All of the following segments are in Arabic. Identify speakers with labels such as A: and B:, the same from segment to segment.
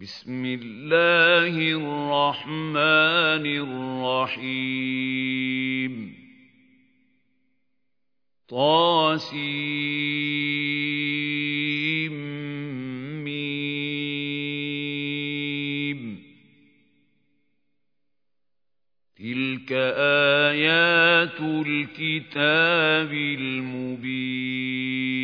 A: بسم الله الرحمن الرحيم طاسيم ميم تلك آيات الكتاب المبين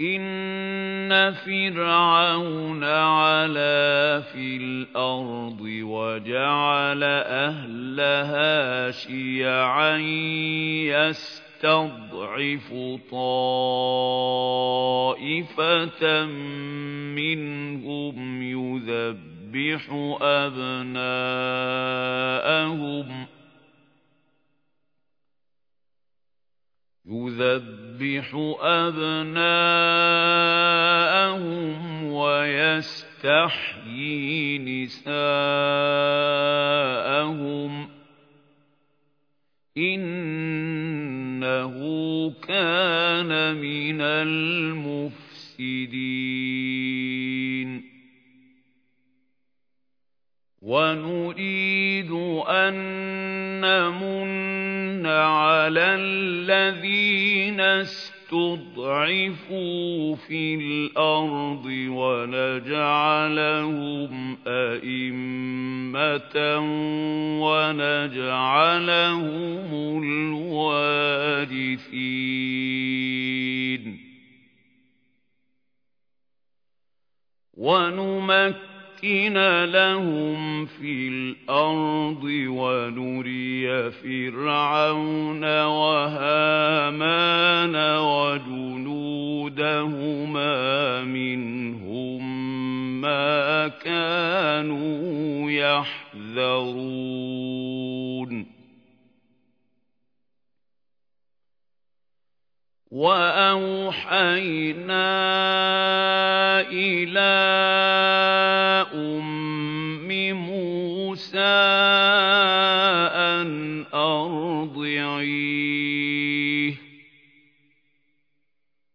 A: إِنَّ فِرْعَوْنَ عَلَا فِي الْأَرْضِ وَجَعَلَ أَهْلَهَا شِيَعًا يَسْتَضْعِفُ طَائِفَةً مِنْهُمْ يُذَبِّحُ أَبْنَاءَهُمْ يذبح أبناءهم ويستحيي نساءهم إنه كان من المفسدين ونريد أن مُنَّ عَلَى الَّذِينَ استضعفوا في الأرض ونجعلهم أئمة ونجعلهم الوارثين ونمكن لِنُمَكِّنَ لَهُمْ فِي الْأَرْضِ وَنُرِيَ فِرْعَوْنَ وَهَامَانَ وَجُنُودَهُمَا مِنْهُمْ مَا كَانُوا يَحْذَرُونَ وَأَوْحَيْنَا إِلَى أُمِّ مُوسَى أَنْ أَرْضِعِيهِ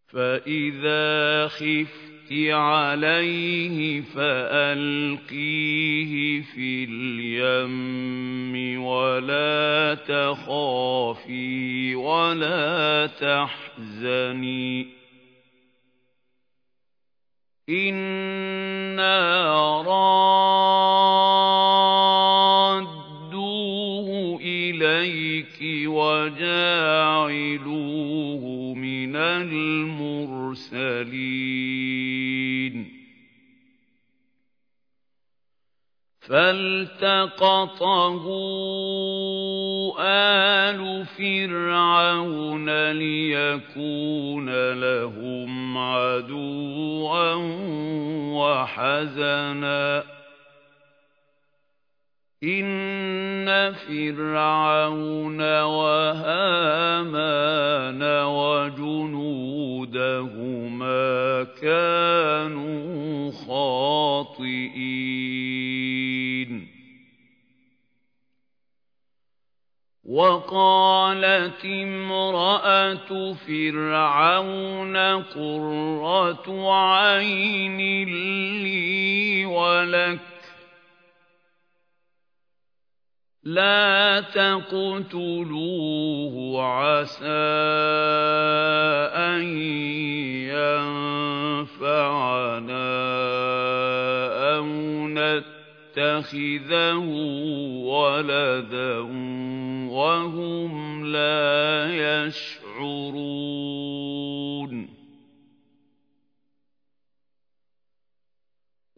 A: فَإِذَا خِفْتِ عليه فألقيه في اليم ولا تخافي ولا تحزني إنا رادوه إليك وجاعلوه مِنَ الْمُرْسَلِينَ فَالْتَقَطَهُ آلُ فِرْعَوْنَ لِيَكُونَ لَهُمْ عَدُوًّا وَحَزَنًا إِنَّ فِرْعَوْنَ وَهَامَانَ وَجُنُودَهُمَا كَانُوا خَاطِئِينَ وَقَالَتِ امرأة فِرْعَوْنَ قُرَّةُ عَيْنٍ لِّي وَلَكَ لا تقتلوه عسى أن ينفعنا أو نتخذه ولدا وهم لا يشعرون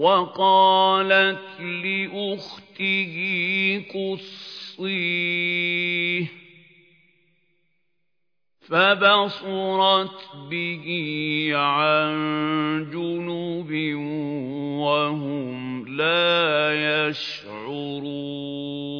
A: وقالت لأخته قصيه فبصرت به عن جنوب وهم لا يشعرون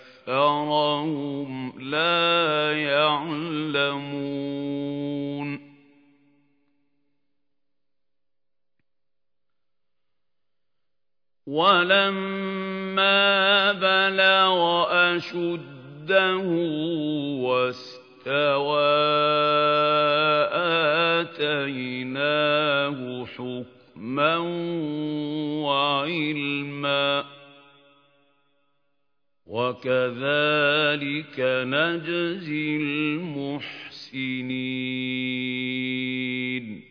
A: أَكْثَرَهُمْ لَا يَعْلَمُونَ وَلَمَّا بَلَغَ أَشُدَّهُ وَاسْتَوَى آتَيْنَاهُ حُكْمًا وَعِلْمًا وكذلك نجزي المحسنين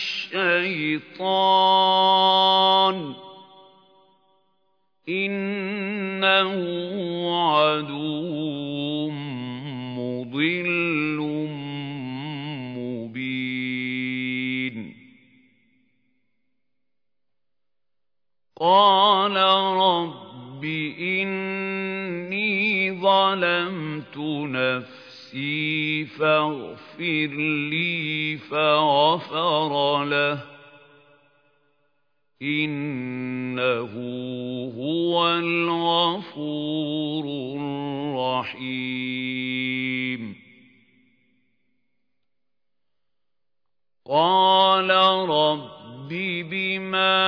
A: الشيطان إنه عدو مضل مبين قال رب إني ظلمت نفسي فاغفر فاغفر لي فغفر له إنه هو الغفور الرحيم قال رب بما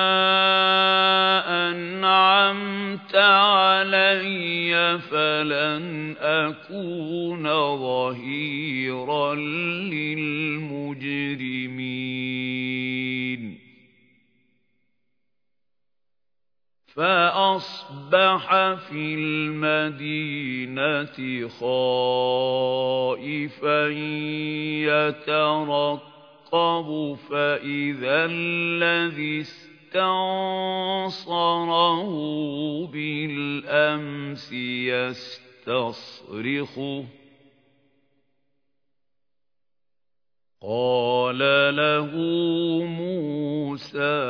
A: أنعمت علي فلن أكون ظهيرا للمجرمين فأصبح في المدينة خائفا يترقب يَرْقَبُ فَإِذَا الَّذِي اسْتَنصَرَهُ بِالْأَمْسِ يَسْتَصْرِخُهُ قَالَ لَهُ مُوسَى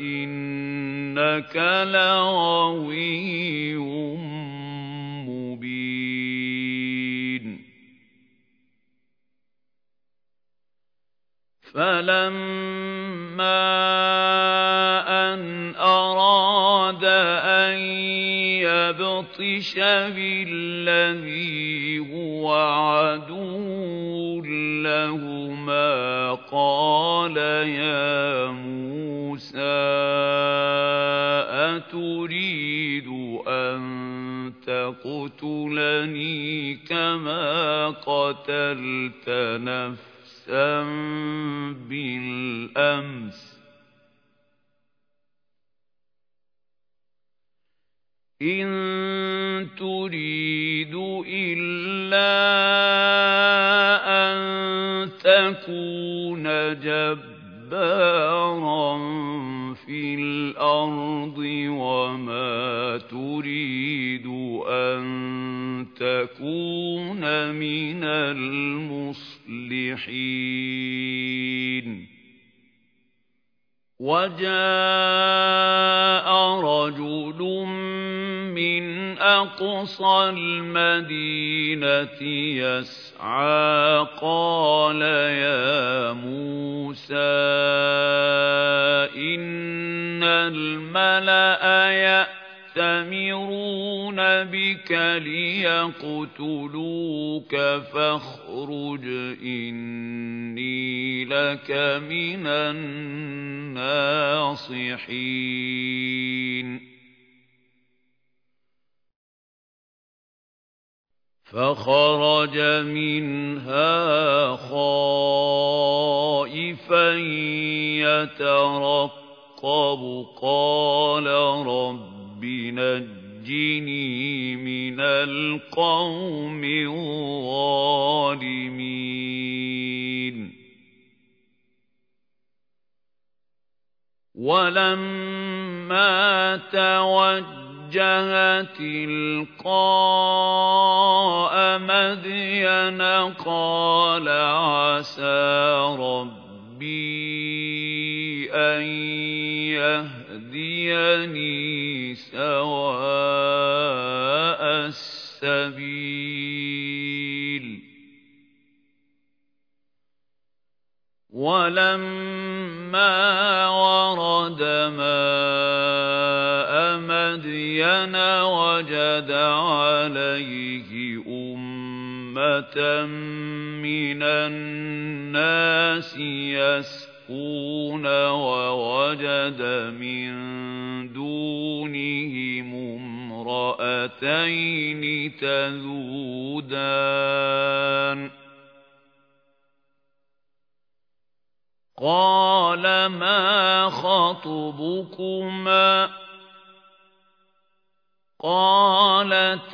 A: إِنَّكَ لَغَوِيٌّ فَلَمَّا أَنْ أَرَادَ أَنْ يَبْطِشَ بِالَّذِي هُوَ عَدُوٌّ لَهُمَا قَالَ يَا مُوسَى أَتُرِيدُ أَنْ تَقْتُلَنِي كَمَا قَتَلْتَ نفسك بَأْسًا بالأمس إن تريد إلا أن تكون جبارا في الأرض وما تريد أن تكون من المصلحين وجاء رجل من أقصى المدينة يسعى قال يا موسى إن الملأ يأتي يَسْتَمِرُونَ بِكَ لِيَقْتُلُوكَ فَاخْرُجْ إِنِّي لَكَ مِنَ النَّاصِحِينَ فَخَرَجَ مِنْهَا خَائِفًا يَتَرَقَّبُ قَالَ رَبِّ نجني من القوم الظالمين ولما توجه تلقاء القاء مدين قال عسى ربي أن يهدي يهديني سواء السبيل ولما ورد ماء مدين وجد عليه أمة من الناس يسر يتقون ووجد من دونهم امرأتين تذودان قال ما خطبكما قالتا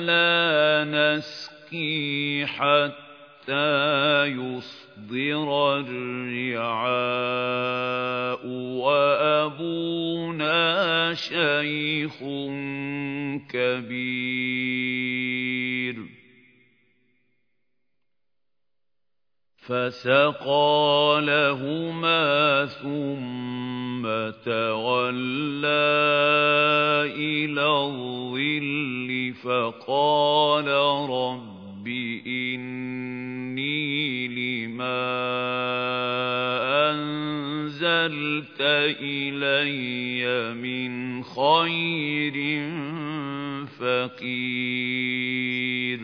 A: لا نسقي حتى يصبح يحضر الرعاء وأبونا شيخ كبير فسقى لهما ثم تولى إلى الظل فقال رب إني مَا أَنزَلْتَ إِلَيَّ مِنْ خَيْرٍ فَقِيرٌ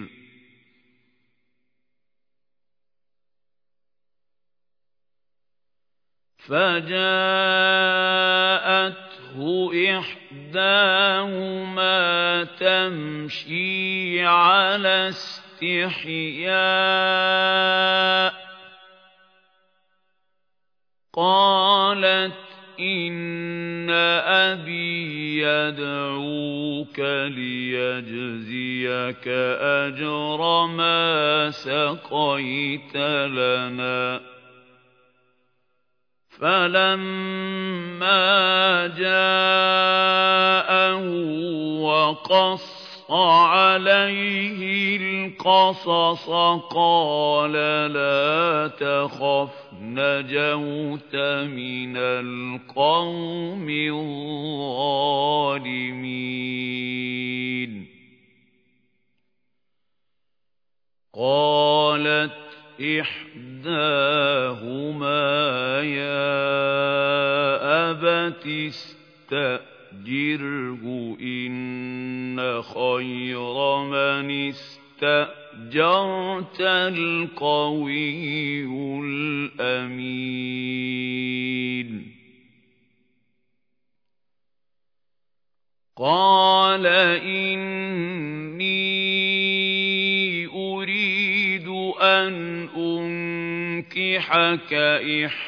A: فَجَاءَتْهُ إِحْدَاهُمَا تَمْشِي عَلَى اسْتِحْيَاءٍ قالت إن أبي يدعوك ليجزيك أجر ما سقيت لنا فلما جاءه وقص عليه القصص قال لا تخف نجوت من القوم الظالمين قالت إحداهما يا أبت استأذن استأجره إن خير من استأجرت القوي الأمين قال إني أريد أن أنكحك إحدى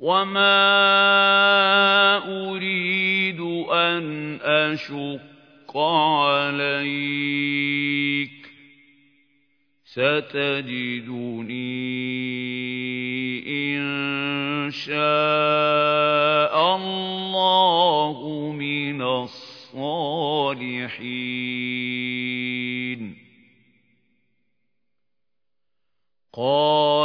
A: وَمَا أُرِيدُ أَنْ أَشُقَّ عَلَيْكَ سَتَجِدُنِي إِنْ شَاءَ اللَّهُ مِنَ الصَّالِحِينَ قَالَ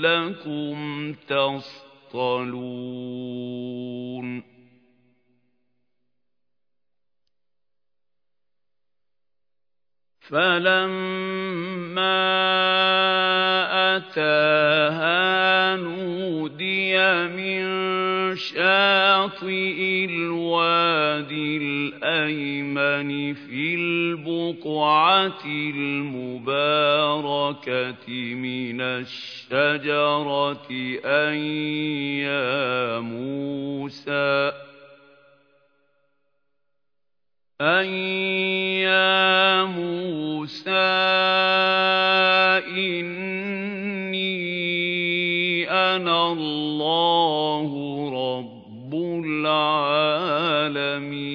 A: لعلكم تصطلون فلما أتاها نودي من شاطئ الوادي الأيمن في البقعة المباركة من الشجرة أن يا موسى أن يا موسى إني أنا الله رب العالمين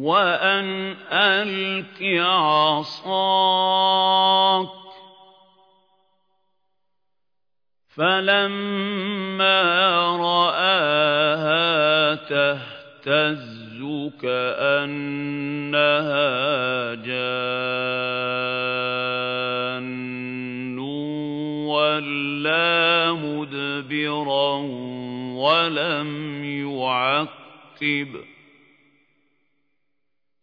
A: وأن ألك عصاك فلما رآها تهتز كأنها جان ولا مدبرا ولم يعقب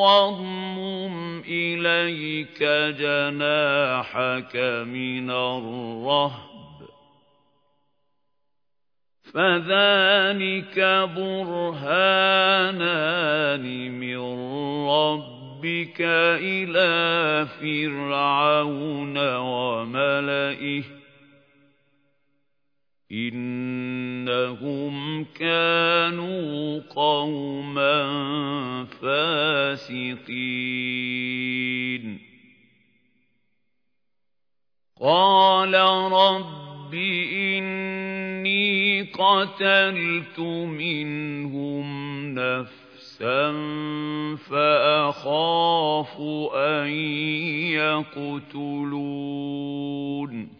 A: واضمم إليك جناحك من الرهب فذلك برهانان من ربك إلى فرعون وملئه إِنَّهُمْ كَانُوا قَوْمًا فَاسِقِينَ قَالَ رَبِّ إِنِّي قَتَلْتُ مِنْهُمْ نَفْسًا فَأَخَافُ أَنْ يَقْتُلُونَ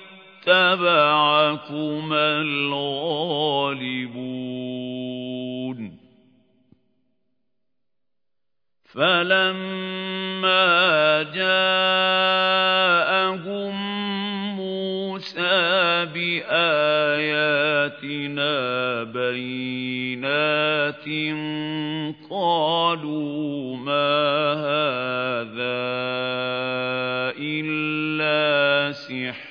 A: اتبعكما الغالبون فلما جاءهم موسى بآياتنا بينات قالوا ما هذا إلا سحر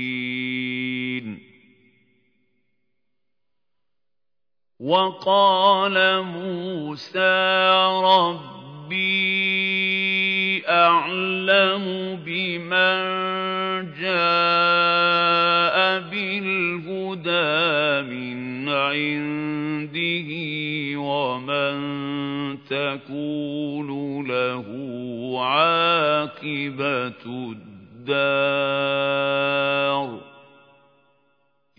A: وقال موسى ربي أعلم بمن جاء بالهدى من عنده ومن تكون له عاقبة الدار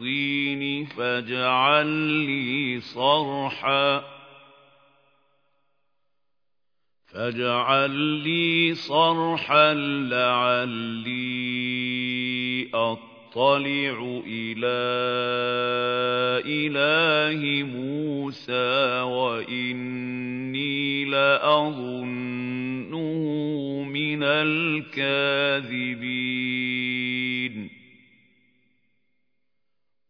A: الطين فاجعل لي صرحا فاجعل لي صرحا لعلي أطلع إلى إله موسى وإني لأظنه من الكاذبين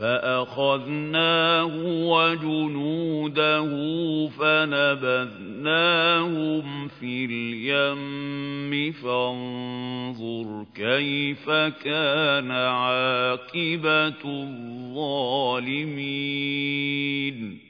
A: فَأَخَذْنَاهُ وَجُنُودَهُ فَنَبَذْنَاهُمْ فِي الْيَمِّ فَانظُرْ كَيْفَ كَانَ عَاقِبَةُ الظَّالِمِينَ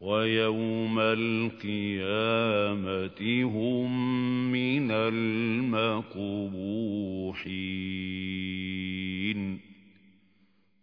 A: وَيَوْمَ الْقِيَامَةِ هُمْ مِنَ الْمَقْبُوحِينَ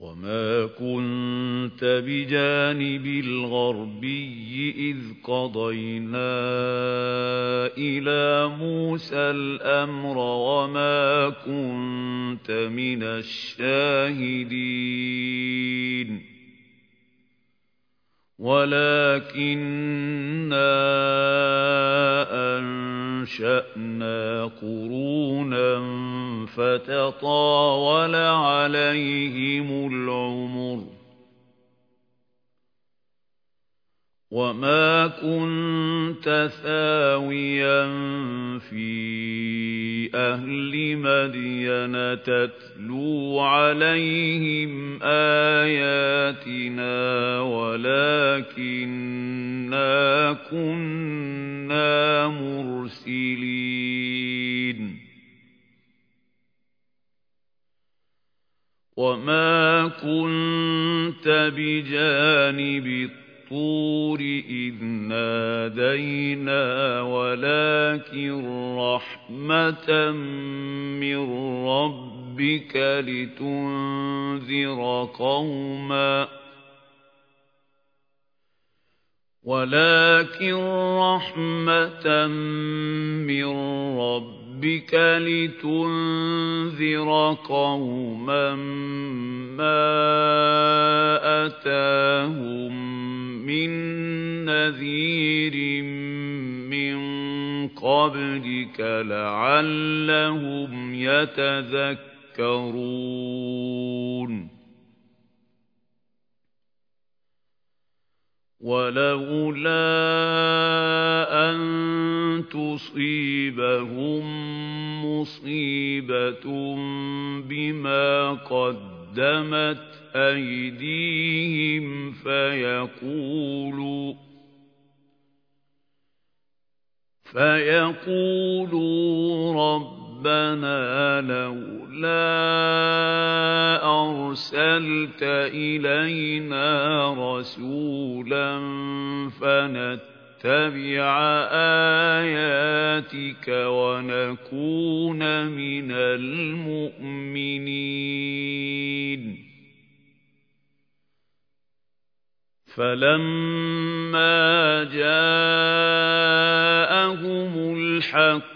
A: وَمَا كُنْتَ بِجَانِبِ الْغَرْبِيِّ إِذْ قَضَيْنَا إِلَى مُوسَى الْأَمْرَ وَمَا كُنْتَ مِنَ الشَّاهِدِينَ وَلَكِنَّا أنشأنا قرونا فتطاول عليهم العمر وَمَا كُنْتَ ثَاوِيًا فِي أَهْلِ مَدْيَنَ تَتْلُو عَلَيْهِمْ آيَاتِنَا وَلَكِنَّا كُنَّا مُرْسِلِينَ وَمَا كُنْتَ بِجَانِبِ الطَّرِيقِ الطور إذ نادينا ولكن رحمة من ربك لتنذر قوما ولكن رحمة من ربك ربك لتنذر قوما ما أتاهم من نذير من قبلك لعلهم يتذكرون ولولا أن تصيبهم مصيبة بما قدمت أيديهم فيقولوا فيقولوا رب رَبَّنَا لَوْلَا أَرْسَلْتَ إِلَيْنَا رَسُولًا فَنَتَّبِعَ آيَاتِكَ وَنَكُونَ مِنَ الْمُؤْمِنِينَ فَلَمَّا جَاءَهُمُ الْحَقُّ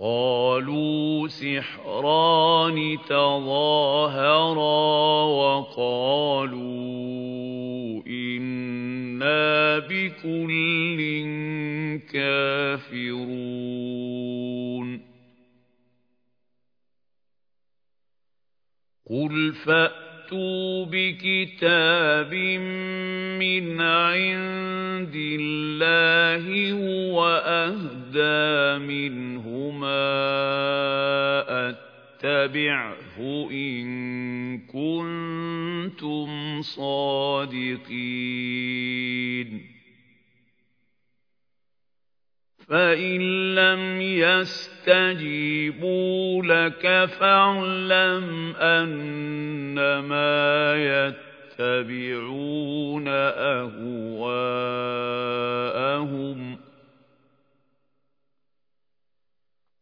A: قالوا سحران تظاهرا وقالوا إنا بكل كافرون قل فأتوا بكتاب من عند الله وأهدى منه مَا أَتَّبِعْهُ إِن كُنتُمْ صَادِقِينَ فَإِن لَّمْ يَسْتَجِيبُوا لَكَ فَاعْلَمْ أَنَّمَا يَتَّبِعُونَ أَهْوَاءَهُمْ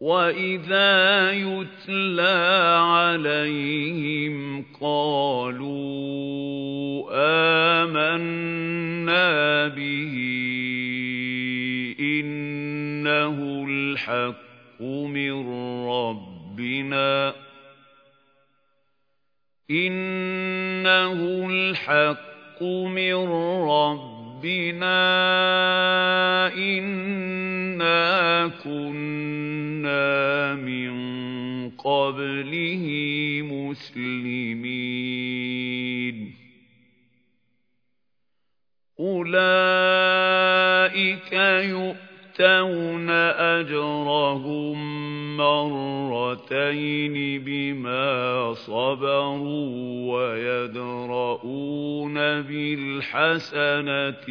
A: وَإِذَا يُتْلَى عَلَيْهِمْ قَالُوا آمَنَّا بِهِ إِنَّهُ الْحَقُّ مِنْ رَبِّنَا إِنَّهُ الْحَقُّ مِنْ رَبِّنَا إِنَّا كُنَّا كُنَّا مِن قَبْلِهِ مُسْلِمِينَ أُولَئِكَ يُؤْتَوْنَ أَجْرَهُم مَّرَّتَيْنِ بِمَا صَبَرُوا وَيَدْرَءُونَ بِالْحَسَنَةِ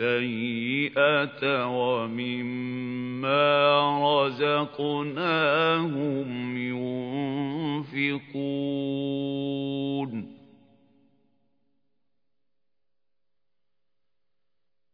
A: السَّيِّئَةَ وَمِمَّا رَزَقْنَاهُمْ يُنْفِقُونَ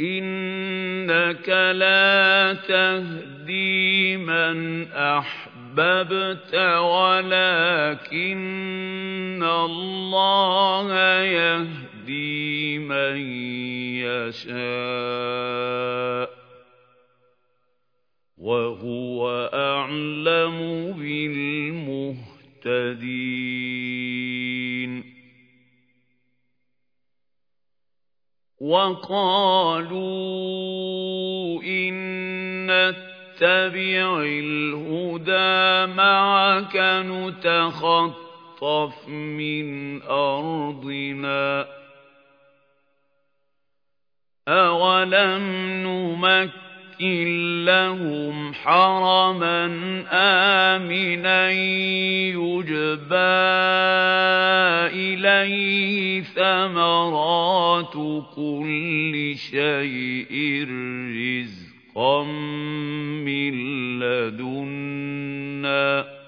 A: إِنَّكَ لَا تَهْدِي مَنْ أَحْبَبْتَ وَلَكِنَّ اللَّهَ يَهْدِي مَنْ يَشَاءُ وَهُوَ أَعْلَمُ بِالْمُهْتَدِينَ وقالوا إن اتبع الهدى معك نتخطف من أرضنا أولم نمكن لهم حرما آمنا يجبى إليه ثمرات كل شيء رزقا من لدنا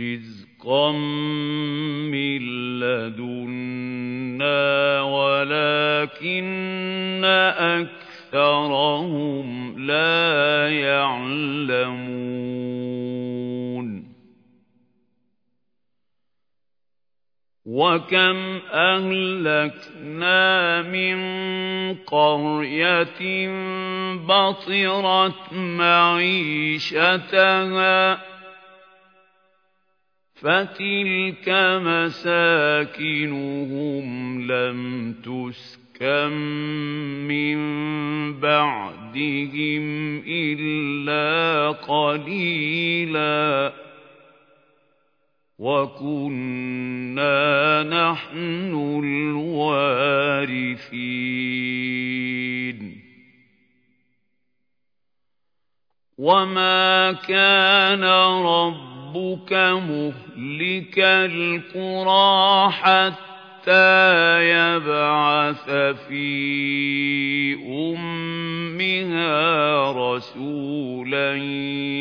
A: رزقا من لدنا ولكن أكثرهم لا يعلمون وكم أهلكنا من قرية بطرت معيشتها فتلك مساكنهم لم تسكن من بعدهم إلا قليلا وكنا نحن الوارثين وما كان رب ربك مهلك القرى حتى يبعث في أمها رسولا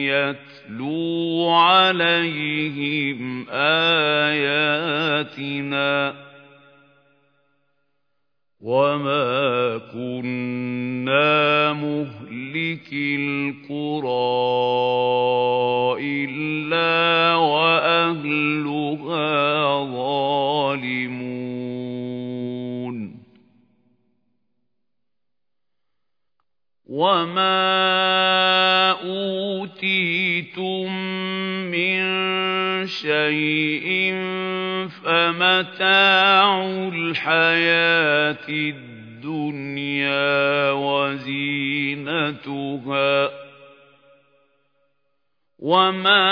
A: يتلو عليهم آياتنا وَمَا كُنَّا مُهْلِكِ الْقُرَى إِلَّا وَأَهْلُهَا ظَالِمُونَ وَمَا أُوتِيتُم مِّن شيء فمتاع الحياة الدنيا وزينتها وما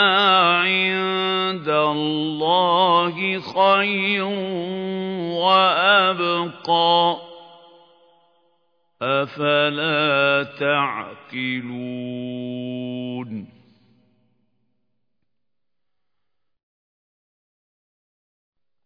A: عند الله خير وأبقى أفلا تعقلون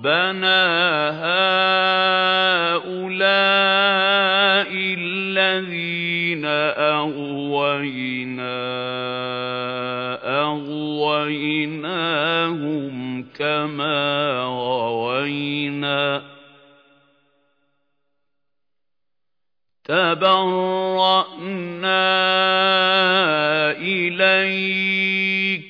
A: رَبَّنَا هَؤُلَاءِ الَّذِينَ أَغْوَيْنَا أَغْوَيْنَاهُمْ كَمَا غَوَيْنَا تَبَرَّأْنَا إِلَيْكَ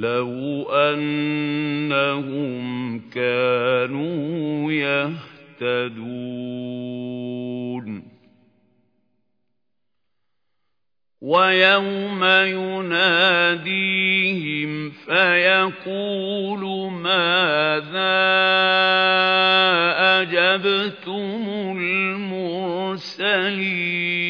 A: لو أنهم كانوا يهتدون ويوم يناديهم فيقول ماذا أجبتم المرسلين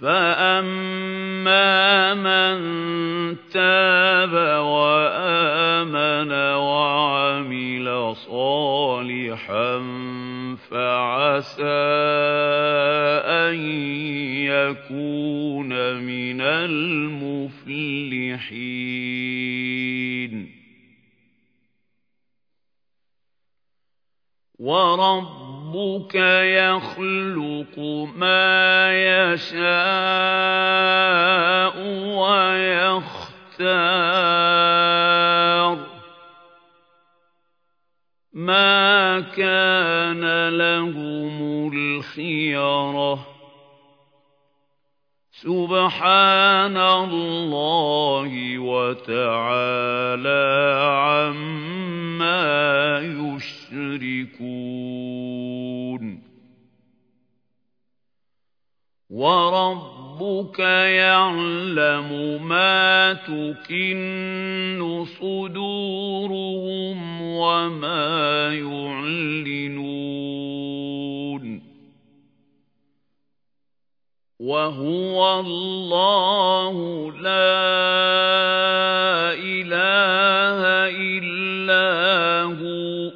A: فَأَمَّا مَن تَابَ وَآمَنَ وَعَمِلَ صَالِحًا فَعَسَىٰ أَن يَكُونَ مِنَ الْمُفْلِحِينَ وَرَبُّ ربك يخلق ما يشاء ويختار ما كان لهم الخيرة سبحان الله وتعالى عما يشاء يشركون وربك يعلم ما تكن صدورهم وما يعلنون وهو الله لا إله إلا هو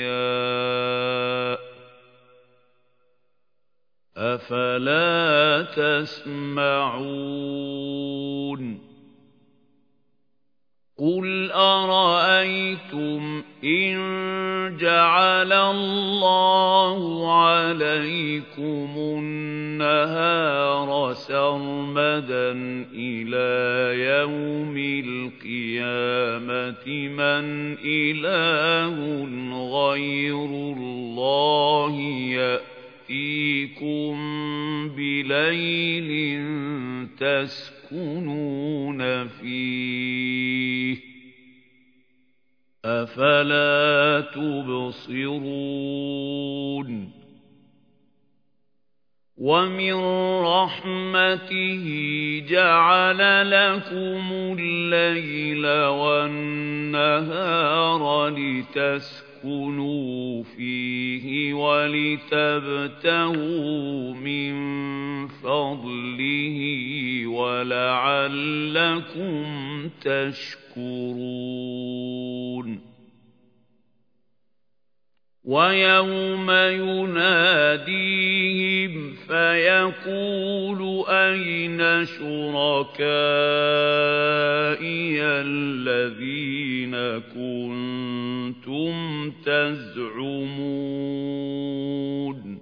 A: أفلا تسمعون قل أرأيتم إن جعل الله عليكم النهار سرمدا إلى يوم القيامة من إله غير الله يأتي يَأْتِيكُم بِلَيْلٍ تَسْكُنُونَ فِيهِ أَفَلَا تُبْصِرُونَ وَمِن رَّحْمَتِهِ جَعَلَ لَكُمُ اللَّيْلَ وَالنَّهَارَ لِتَسْكُنُوا لِتَسْكُنُوا فِيهِ وَلِتَبْتَغُوا مِنْ فَضْلِهِ وَلَعَلَّكُمْ تَشْكُرُونَ وَيَوْمَ يُنَادِيهِمْ فَيَقُولُ أَيْنَ شُرَكَائِيَ الَّذِينَ كُنتُمْ كنتم تزعمون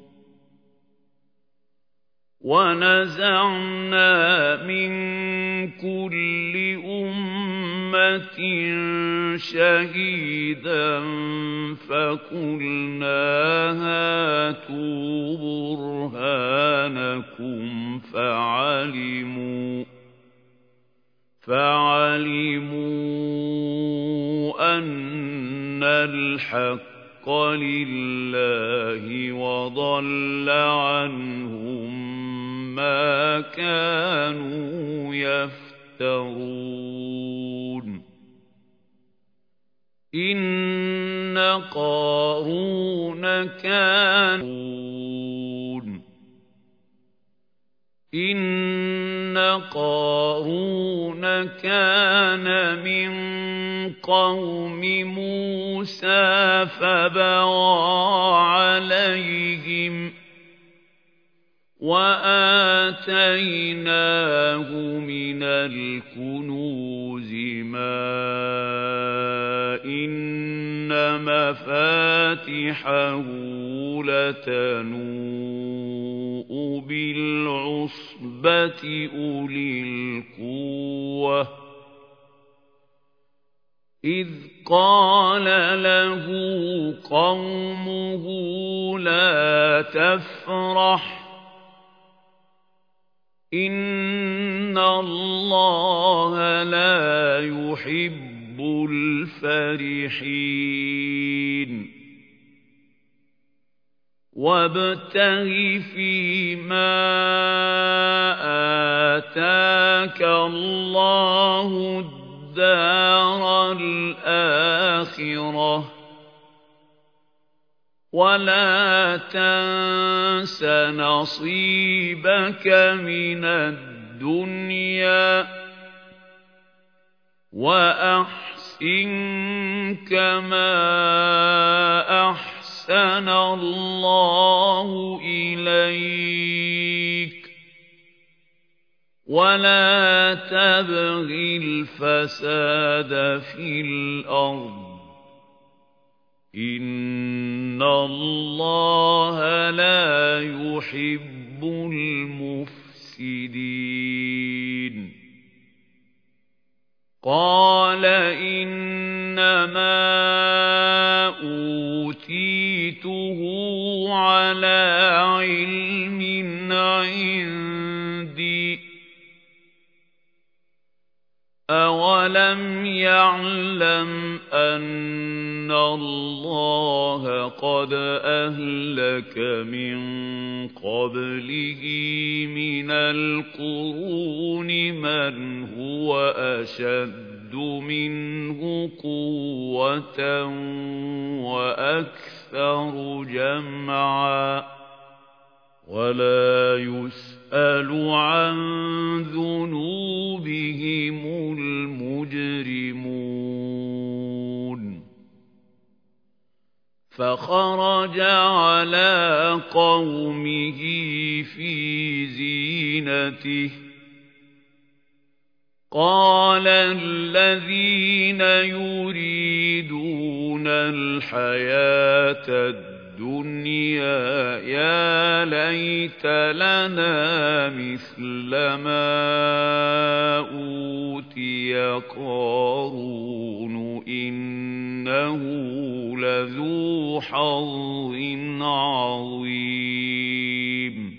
A: ونزعنا من كل أمة شهيدا فقلنا هاتوا برهانكم فعلموا فعلموا أن أَنَّ الْحَقَّ لِلَّهِ وَضَلَّ عَنْهُمْ مَا كَانُوا يَفْتَرُونَ إِنَّ قَارُونَ كَانَ إِنَّ قَارُونَ كَانَ مِنْ قَوْمِ مُوسَى فَبَغَى عَلَيْهِمْ وَآتَيْنَاهُ مِنَ الْكُنُوزِ مَا إِنَّ مَفَاتِحَهُ لَتَنُورُ بالعصبة أولي القوة إذ قال له قومه لا تفرح إن الله لا يحب الفرحين وابتغ فيما آتاك الله الدار الآخرة ولا تنس نصيبك من الدنيا وأحسن كما أحسن أَحْسَنَ اللَّهُ إِلَيْكَ وَلَا تَبْغِ الْفَسَادَ فِي الْأَرْضِ إِنَّ اللَّهَ لَا يُحِبُّ الْمُفْسِدِينَ قَالَ إِنَّمَا أُوتِيتُهُ عَلَى عِلْمٍ عِندِي أَوَلَمْ يَعْلَمْ أَنَّ اللَّهَ قَدْ أَهْلَكَ مِنْ قَبْلِهِ مِنَ الْقُرُونِ مَنْ هُوَ أَشَدُّ مِنْهُ قُوَّةً وَأَكْثَرُ جَمْعًا ولا يسأل عن ذنوبهم المجرمون فخرج على قومه في زينته قال الذين يريدون الحياة الدنيا الدنيا يا ليت لنا مثل ما أوتي قارون إنه لذو حظ عظيم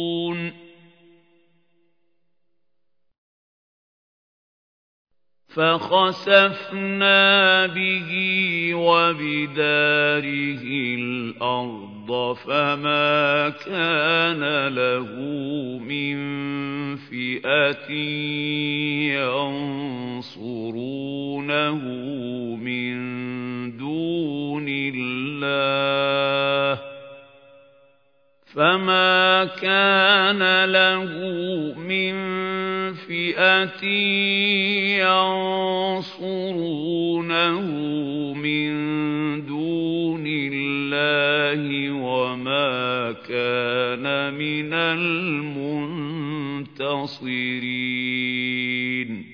A: فخسفنا به وبداره الأرض فما كان له من فئة ينصرونه من دون الله فما كان له من فئة فئة ينصرونه من دون الله وما كان من المنتصرين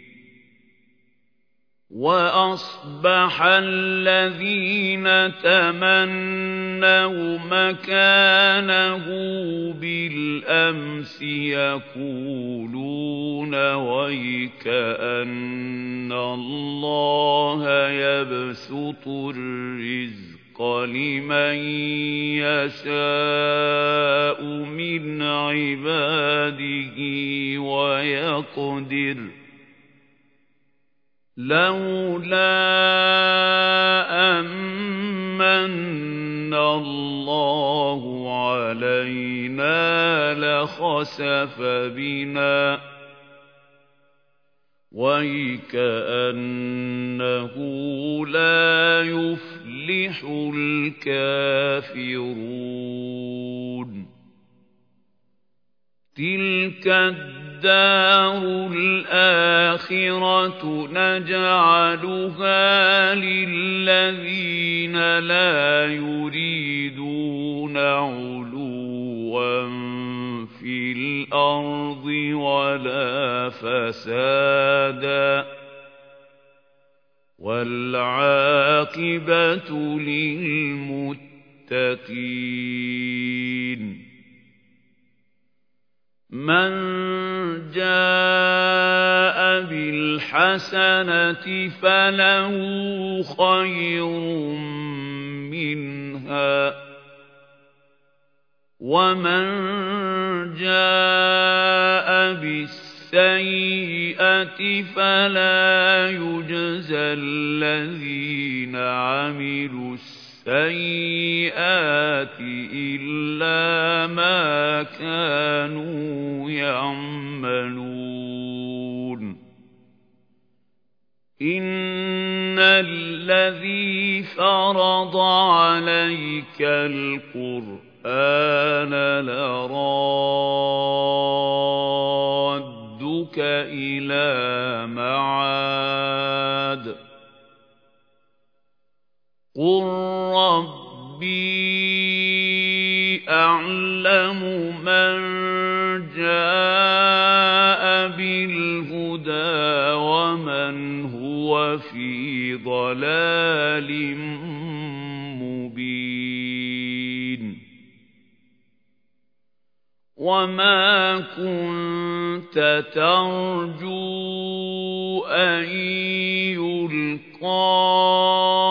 A: وأصبح الذين تمنوا أنه مكانه بالأمس يقولون ويك أن الله يبسط الرزق لمن يشاء من عباده ويقدر لولا أمن الله علينا لخسف بنا ويكأنه لا يفلح الكافرون تلك الدنيا الدَّارُ الْآخِرَةُ نَجْعَلُهَا لِلَّذِينَ لَا يُرِيدُونَ عُلُوًّا فِي الْأَرْضِ وَلَا فَسَادًا وَالْعَاقِبَةُ لِلْمُتَّقِينَ مَنْ جَاءَ بِالْحَسَنَةِ فَلَهُ خَيْرٌ مِنْهَا وَمَنْ جَاءَ بِالسَّيِّئَةِ فَلَا يُجْزَى الَّذِينَ عَمِلُوا السَّيِّئَةِ السَّيِّئَاتِ إِلَّا مَا كَانُوا يَعْمَلُونَ إِنَّ الَّذِي فَرَضَ عَلَيْكَ الْقُرْآنَ لَرَادُّكَ إِلَى مَعَادٍ قُل رَّبِّي أَعْلَمُ مَن جَاءَ بِالْهُدَىٰ وَمَنْ هُوَ فِي ضَلَالٍ مُّبِينٍ وَمَا كُنتَ تَرْجُو أَن يُلْقَىٰ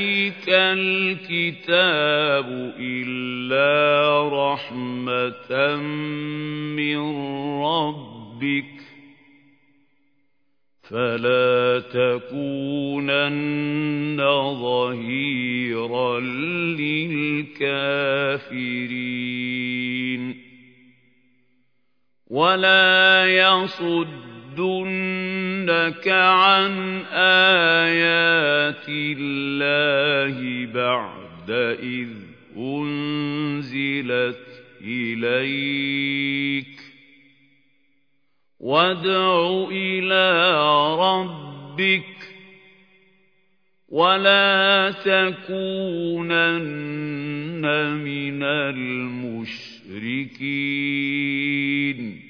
A: عليك الكتاب إلا رحمة من ربك فلا تكونن ظهيرا للكافرين ولا يصد يَصُدُّنَّكَ عَن آيَاتِ اللَّهِ بَعْدَ إِذْ أُنْزِلَتْ إِلَيْكَ وَادْعُ إِلَى رَبِّكَ وَلَا تَكُونَنَّ مِنَ الْمُشْرِكِينَ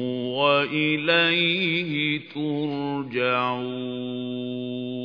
A: وإليه ترجعون